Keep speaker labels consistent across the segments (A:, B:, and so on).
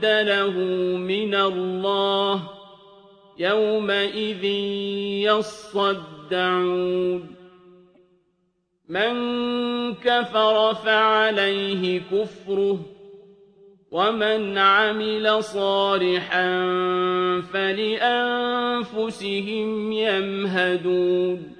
A: مَرَدَّ لَهُ مِنَ اللَّهِ يَوْمَئِذٍ يَصَّدَّعُونَ. مَن كَفَرَ فَعَلَيْهِ كُفْرُهُ وَمَنْ عَمِلَ صَالِحًا فَلِأَنفُسِهِمْ يَمْهَدُونَ.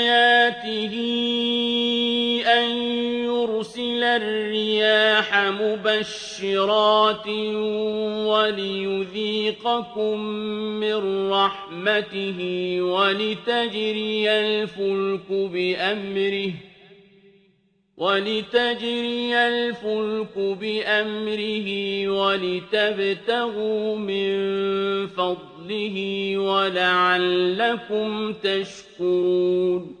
A: مُبَشِّرَاتٍ وَلِيُذِيقَكُم مِّن رَّحْمَتِهِ وَلِتَجْرِيَ الْفُلْكُ بِأَمْرِهِ ولتجري الفلك بأمره ولتبتغوا من فضله ولعلكم تشكرون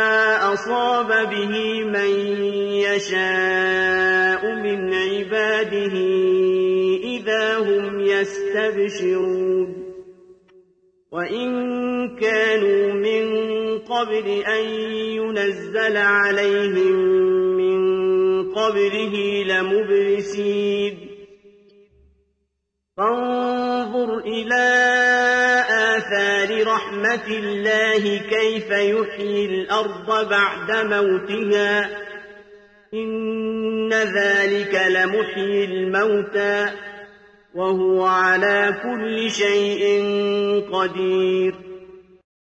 B: أصاب به من يشاء من عباده إذا هم يستبشرون. وإن كانوا من قبل أن ينزل عليهم من قبله لمبلسين. فانظر إلى آثار رحمة الله كيف يحيي الأرض بعد موتها إن ذلك لمحيي الموتى وهو على كل شيء قدير